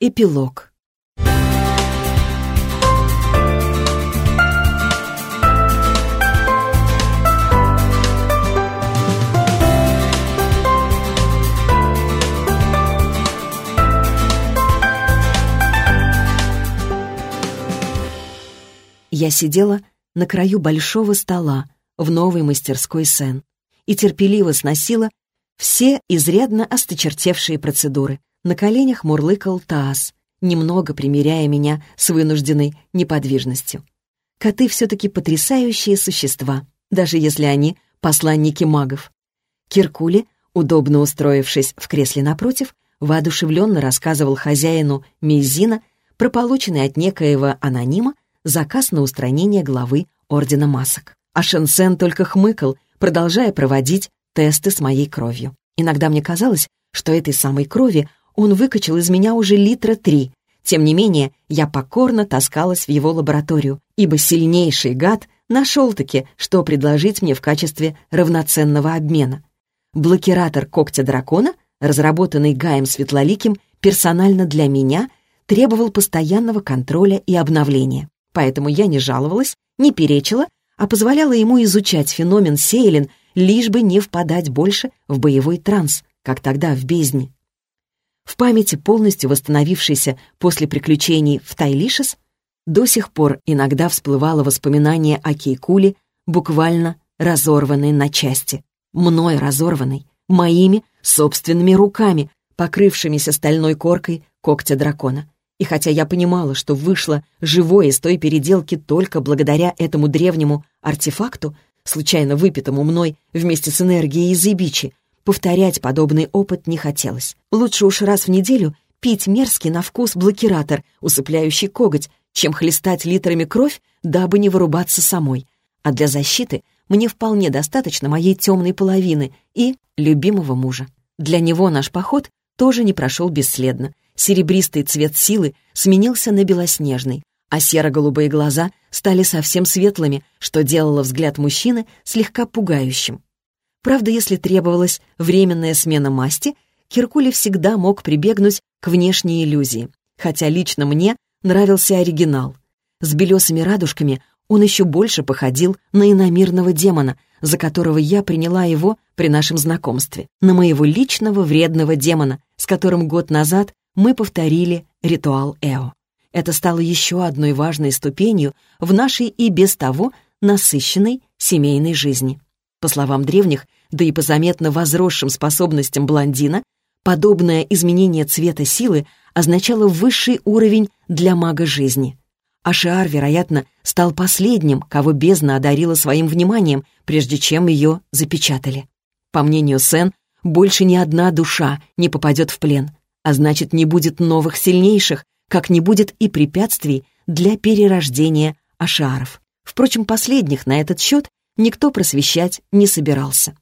Эпилог. Я сидела на краю большого стола в новой мастерской Сен и терпеливо сносила все изрядно осточертевшие процедуры. На коленях мурлыкал Таас, немного примиряя меня с вынужденной неподвижностью. Коты все-таки потрясающие существа, даже если они посланники магов. Киркули, удобно устроившись в кресле напротив, воодушевленно рассказывал хозяину Мизина про полученный от некоего анонима заказ на устранение главы Ордена Масок. А Шенсен только хмыкал, продолжая проводить тесты с моей кровью. Иногда мне казалось, что этой самой крови он выкачал из меня уже литра три. Тем не менее, я покорно таскалась в его лабораторию, ибо сильнейший гад нашел-таки, что предложить мне в качестве равноценного обмена. Блокиратор когтя дракона, разработанный Гаем Светлоликим персонально для меня, требовал постоянного контроля и обновления. Поэтому я не жаловалась, не перечила, а позволяла ему изучать феномен Сейлин, лишь бы не впадать больше в боевой транс, как тогда в бездне. В памяти, полностью восстановившейся после приключений в Тайлишес, до сих пор иногда всплывало воспоминание о Кейкуле, буквально разорванной на части. Мной разорванной, моими собственными руками, покрывшимися стальной коркой когтя дракона. И хотя я понимала, что вышло живое из той переделки только благодаря этому древнему артефакту, случайно выпитому мной вместе с энергией из Ибичи, повторять подобный опыт не хотелось. Лучше уж раз в неделю пить мерзкий на вкус блокиратор, усыпляющий коготь, чем хлестать литрами кровь, дабы не вырубаться самой. А для защиты мне вполне достаточно моей темной половины и любимого мужа. Для него наш поход тоже не прошел бесследно. Серебристый цвет силы сменился на белоснежный, а серо-голубые глаза стали совсем светлыми, что делало взгляд мужчины слегка пугающим. Правда, если требовалась временная смена масти, Киркули всегда мог прибегнуть к внешней иллюзии, хотя лично мне нравился оригинал. С белесыми радужками он еще больше походил на иномирного демона, за которого я приняла его при нашем знакомстве, на моего личного вредного демона, с которым год назад мы повторили ритуал Эо. Это стало еще одной важной ступенью в нашей и без того насыщенной семейной жизни. По словам древних, да и по заметно возросшим способностям блондина, подобное изменение цвета силы означало высший уровень для мага жизни. Ашиар, вероятно, стал последним, кого бездна одарила своим вниманием, прежде чем ее запечатали. По мнению Сен, больше ни одна душа не попадет в плен — а значит, не будет новых сильнейших, как не будет и препятствий для перерождения ашаров. Впрочем, последних на этот счет никто просвещать не собирался.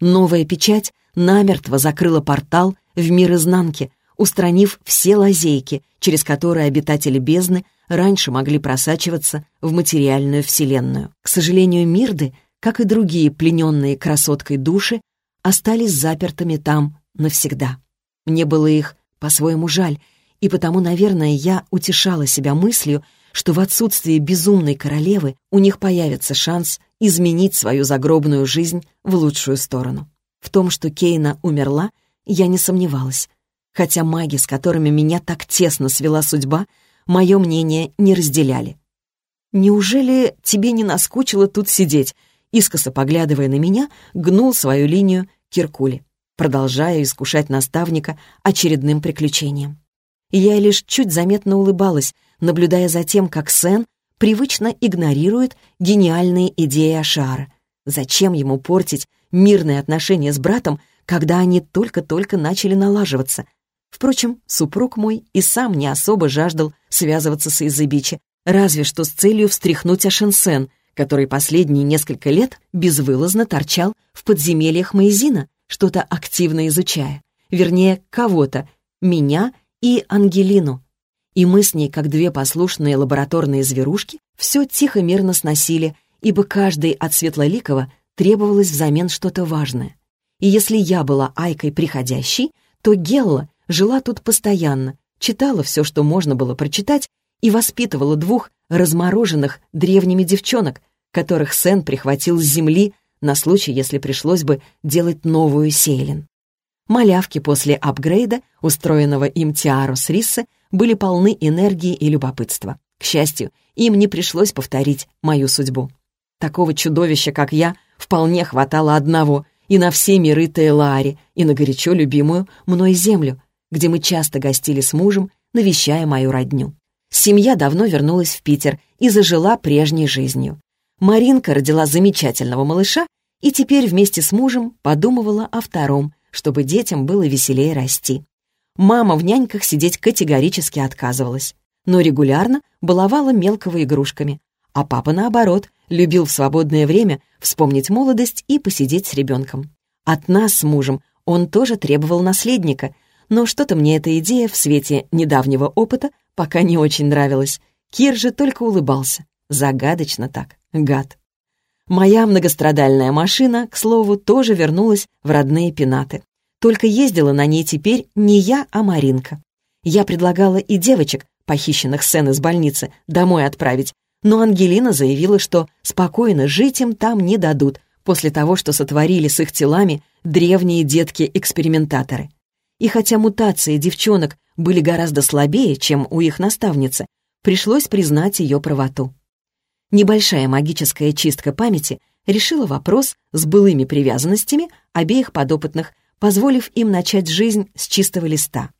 Новая печать намертво закрыла портал в мир изнанки, устранив все лазейки, через которые обитатели бездны раньше могли просачиваться в материальную вселенную. К сожалению, Мирды, как и другие плененные красоткой души, остались запертыми там навсегда. Мне было их по-своему жаль, и потому, наверное, я утешала себя мыслью, что в отсутствие безумной королевы у них появится шанс изменить свою загробную жизнь в лучшую сторону. В том, что Кейна умерла, я не сомневалась. Хотя маги, с которыми меня так тесно свела судьба, мое мнение не разделяли. «Неужели тебе не наскучило тут сидеть?» Искоса поглядывая на меня, гнул свою линию Киркули продолжая искушать наставника очередным приключением. Я лишь чуть заметно улыбалась, наблюдая за тем, как Сен привычно игнорирует гениальные идеи Ашара. Зачем ему портить мирные отношения с братом, когда они только-только начали налаживаться? Впрочем, супруг мой и сам не особо жаждал связываться с Изыбичи, разве что с целью встряхнуть Ашенсен, который последние несколько лет безвылазно торчал в подземельях Моизина, что-то активно изучая. Вернее, кого-то, меня и Ангелину. И мы с ней, как две послушные лабораторные зверушки, все тихо-мирно сносили, ибо каждый от Светлоликова требовалось взамен что-то важное. И если я была Айкой приходящей, то Гелла жила тут постоянно, читала все, что можно было прочитать, и воспитывала двух размороженных древними девчонок, которых Сен прихватил с земли на случай, если пришлось бы делать новую Сейлин. Малявки после апгрейда, устроенного им Тиаро с Риссе, были полны энергии и любопытства. К счастью, им не пришлось повторить мою судьбу. Такого чудовища, как я, вполне хватало одного и на все миры Тейлаари, и на горячо любимую мной землю, где мы часто гостили с мужем, навещая мою родню. Семья давно вернулась в Питер и зажила прежней жизнью. Маринка родила замечательного малыша и теперь вместе с мужем подумывала о втором, чтобы детям было веселее расти. Мама в няньках сидеть категорически отказывалась, но регулярно баловала мелкого игрушками, а папа, наоборот, любил в свободное время вспомнить молодость и посидеть с ребенком. От нас с мужем он тоже требовал наследника, но что-то мне эта идея в свете недавнего опыта пока не очень нравилась. Кир же только улыбался. Загадочно так, гад. Моя многострадальная машина, к слову, тоже вернулась в родные пенаты. Только ездила на ней теперь не я, а Маринка. Я предлагала и девочек, похищенных Сен из больницы, домой отправить, но Ангелина заявила, что спокойно жить им там не дадут после того, что сотворили с их телами древние детки-экспериментаторы. И хотя мутации девчонок были гораздо слабее, чем у их наставницы, пришлось признать ее правоту. Небольшая магическая чистка памяти решила вопрос с былыми привязанностями обеих подопытных, позволив им начать жизнь с чистого листа.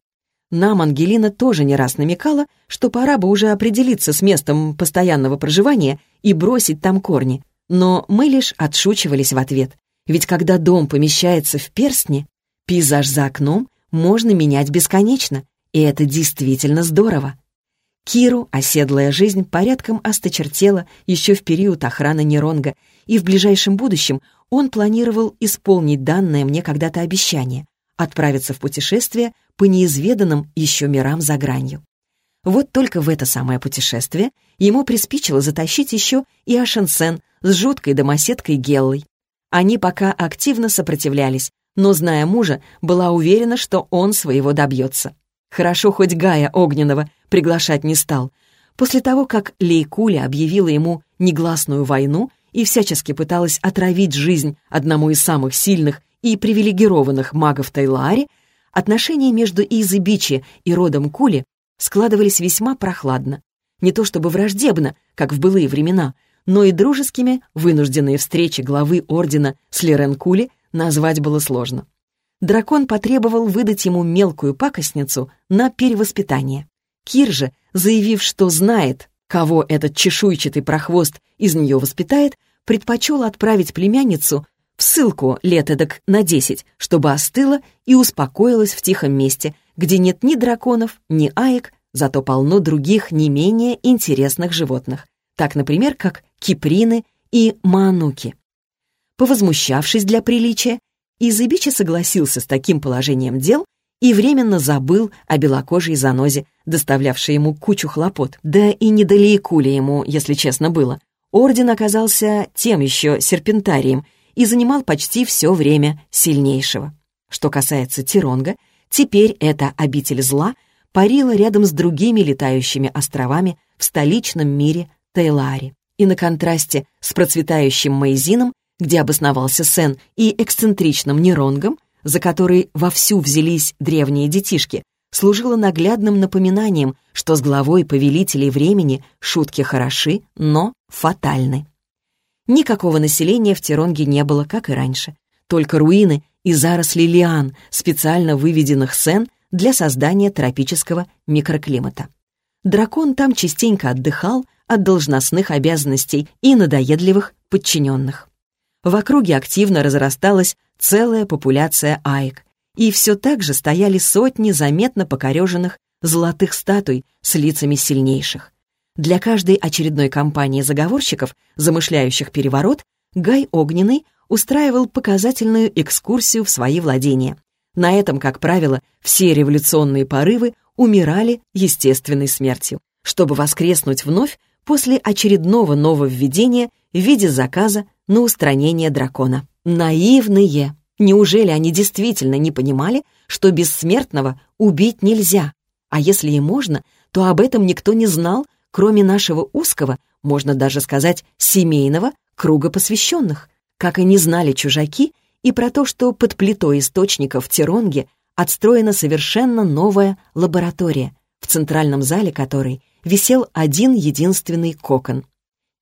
Нам Ангелина тоже не раз намекала, что пора бы уже определиться с местом постоянного проживания и бросить там корни. Но мы лишь отшучивались в ответ. Ведь когда дом помещается в перстне, пейзаж за окном можно менять бесконечно, и это действительно здорово. Киру оседлая жизнь порядком осточертела еще в период охраны Неронга, и в ближайшем будущем он планировал исполнить данное мне когда-то обещание — отправиться в путешествие по неизведанным еще мирам за гранью. Вот только в это самое путешествие ему приспичило затащить еще и Ашенсен с жуткой домоседкой Геллой. Они пока активно сопротивлялись, но, зная мужа, была уверена, что он своего добьется. Хорошо хоть Гая Огненного приглашать не стал. После того, как Лейкуля объявила ему негласную войну и всячески пыталась отравить жизнь одному из самых сильных и привилегированных магов Тайлаари, Отношения между Изы Бичи и родом Кули складывались весьма прохладно. Не то чтобы враждебно, как в былые времена, но и дружескими вынужденные встречи главы ордена с Лерен Кули назвать было сложно. Дракон потребовал выдать ему мелкую пакостницу на перевоспитание. Кир же, заявив, что знает, кого этот чешуйчатый прохвост из нее воспитает, предпочел отправить племянницу в ссылку лет эдак на десять, чтобы остыла и успокоилась в тихом месте, где нет ни драконов, ни аек, зато полно других не менее интересных животных, так, например, как киприны и маануки. Повозмущавшись для приличия, Изыбичи согласился с таким положением дел и временно забыл о белокожей занозе, доставлявшей ему кучу хлопот. Да и недалеко ли ему, если честно было. Орден оказался тем еще серпентарием — и занимал почти все время сильнейшего. Что касается Тиронга, теперь эта обитель зла парила рядом с другими летающими островами в столичном мире Тейлари. И на контрасте с процветающим Мейзином, где обосновался Сен, и эксцентричным Неронгом, за который вовсю взялись древние детишки, служила наглядным напоминанием, что с главой повелителей времени шутки хороши, но фатальны. Никакого населения в Тиронге не было, как и раньше. Только руины и заросли лиан, специально выведенных сен для создания тропического микроклимата. Дракон там частенько отдыхал от должностных обязанностей и надоедливых подчиненных. В округе активно разрасталась целая популяция аек, и все так же стояли сотни заметно покореженных золотых статуй с лицами сильнейших. Для каждой очередной кампании заговорщиков, замышляющих переворот, Гай Огненный устраивал показательную экскурсию в свои владения. На этом, как правило, все революционные порывы умирали естественной смертью, чтобы воскреснуть вновь после очередного нововведения в виде заказа на устранение дракона. Наивные! Неужели они действительно не понимали, что бессмертного убить нельзя? А если и можно, то об этом никто не знал, кроме нашего узкого, можно даже сказать, семейного круга посвященных, как и не знали чужаки и про то, что под плитой источника в Тиронге отстроена совершенно новая лаборатория, в центральном зале которой висел один единственный кокон.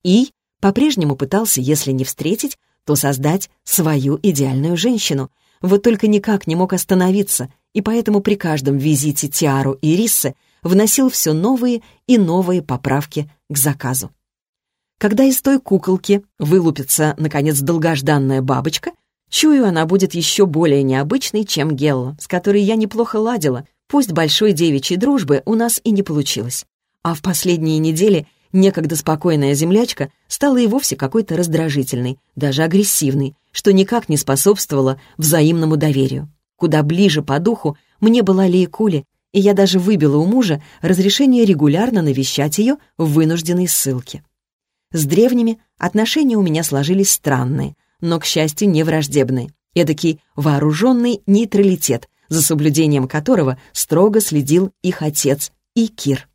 И по-прежнему пытался, если не встретить, то создать свою идеальную женщину, вот только никак не мог остановиться, и поэтому при каждом визите Тиару и Риссе вносил все новые и новые поправки к заказу. Когда из той куколки вылупится, наконец, долгожданная бабочка, чую, она будет еще более необычной, чем Гелла, с которой я неплохо ладила, пусть большой девичьей дружбы у нас и не получилось. А в последние недели некогда спокойная землячка стала и вовсе какой-то раздражительной, даже агрессивной, что никак не способствовало взаимному доверию. Куда ближе по духу мне была Лейкули, и я даже выбила у мужа разрешение регулярно навещать ее в вынужденной ссылке. С древними отношения у меня сложились странные, но, к счастью, не враждебные. Эдакий вооруженный нейтралитет, за соблюдением которого строго следил их отец и Кир.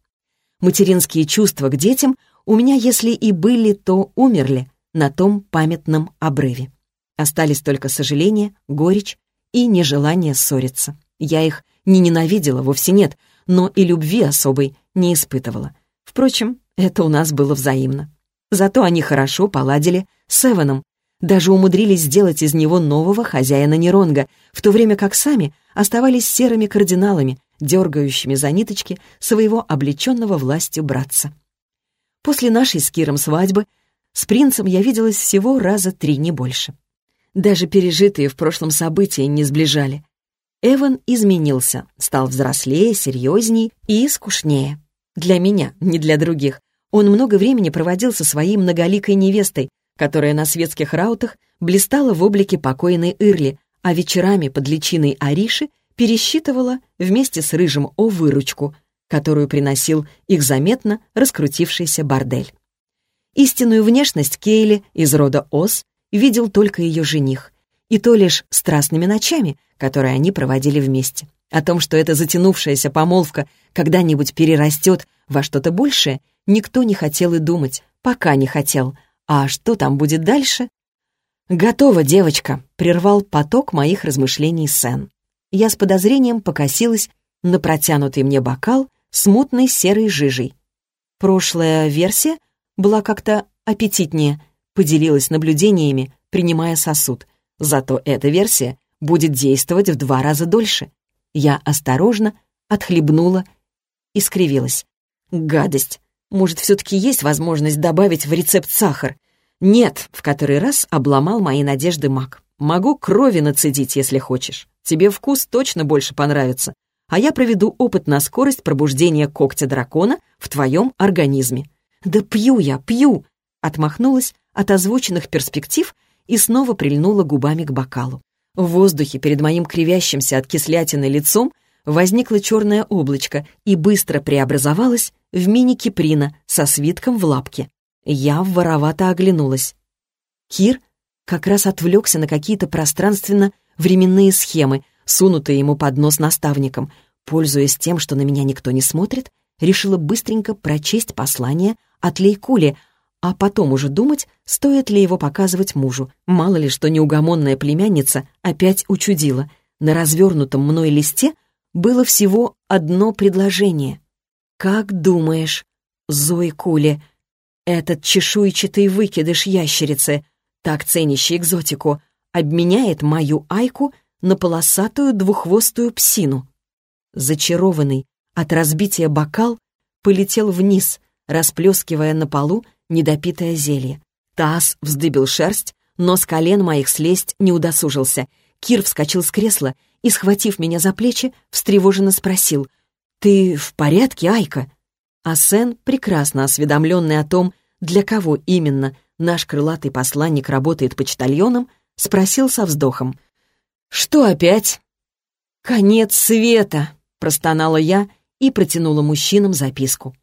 Материнские чувства к детям у меня, если и были, то умерли на том памятном обрыве. Остались только сожаление, горечь и нежелание ссориться. Я их не ненавидела, вовсе нет, но и любви особой не испытывала. Впрочем, это у нас было взаимно. Зато они хорошо поладили с Эваном, даже умудрились сделать из него нового хозяина Неронга, в то время как сами оставались серыми кардиналами, дергающими за ниточки своего облеченного властью братца. После нашей с Киром свадьбы с принцем я виделась всего раза три, не больше. Даже пережитые в прошлом события не сближали. Эван изменился, стал взрослее, серьезней и скучнее. Для меня, не для других. Он много времени проводил со своей многоликой невестой, которая на светских раутах блистала в облике покойной Ирли, а вечерами под личиной Ариши пересчитывала вместе с Рыжим О выручку, которую приносил их заметно раскрутившийся бордель. Истинную внешность Кейли из рода Ос видел только ее жених, и то лишь страстными ночами, которые они проводили вместе. О том, что эта затянувшаяся помолвка когда-нибудь перерастет во что-то большее, никто не хотел и думать, пока не хотел. А что там будет дальше? «Готово, девочка», — прервал поток моих размышлений Сен. Я с подозрением покосилась на протянутый мне бокал с мутной серой жижей. Прошлая версия была как-то аппетитнее, поделилась наблюдениями, принимая сосуд. Зато эта версия будет действовать в два раза дольше. Я осторожно отхлебнула и скривилась. Гадость. Может, все-таки есть возможность добавить в рецепт сахар? Нет, в который раз обломал мои надежды маг. Могу крови нацедить, если хочешь. Тебе вкус точно больше понравится. А я проведу опыт на скорость пробуждения когтя дракона в твоем организме. Да пью я, пью! Отмахнулась от озвученных перспектив и снова прильнула губами к бокалу. В воздухе перед моим кривящимся от кислятины лицом возникло черное облачко и быстро преобразовалось в мини-киприна со свитком в лапке. Я воровато оглянулась. Кир как раз отвлекся на какие-то пространственно-временные схемы, сунутые ему под нос наставником. Пользуясь тем, что на меня никто не смотрит, решила быстренько прочесть послание от Лейкули, а потом уже думать, стоит ли его показывать мужу. Мало ли, что неугомонная племянница опять учудила. На развернутом мной листе было всего одно предложение. «Как думаешь, Зои Кули, этот чешуйчатый выкидыш ящерицы, так ценящий экзотику, обменяет мою Айку на полосатую двуххвостую псину?» Зачарованный от разбития бокал полетел вниз, расплескивая на полу недопитое зелье. Таз вздыбил шерсть, но с колен моих слезть не удосужился. Кир вскочил с кресла и, схватив меня за плечи, встревоженно спросил, «Ты в порядке, Айка?» А Сен, прекрасно осведомленный о том, для кого именно наш крылатый посланник работает почтальоном, спросил со вздохом, «Что опять?» «Конец света!» — простонала я и протянула мужчинам записку.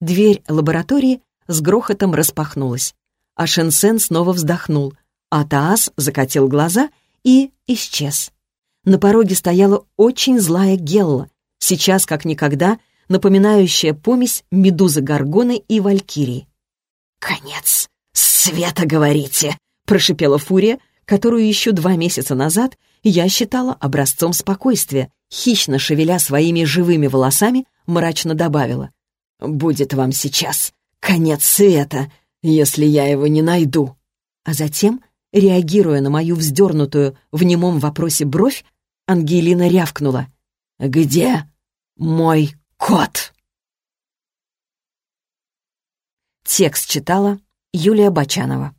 Дверь лаборатории с грохотом распахнулась, а Шенсен снова вздохнул, а Таас закатил глаза и исчез. На пороге стояла очень злая Гелла. Сейчас, как никогда, напоминающая помесь медузы Горгоны и Валькирии. «Конец света, говорите!» — прошипела Фурия, которую еще два месяца назад я считала образцом спокойствия, хищно шевеля своими живыми волосами, мрачно добавила. «Будет вам сейчас конец света, если я его не найду». А затем, реагируя на мою вздернутую в немом вопросе бровь, Ангелина рявкнула. «Где мой кот?» Текст читала Юлия Бачанова.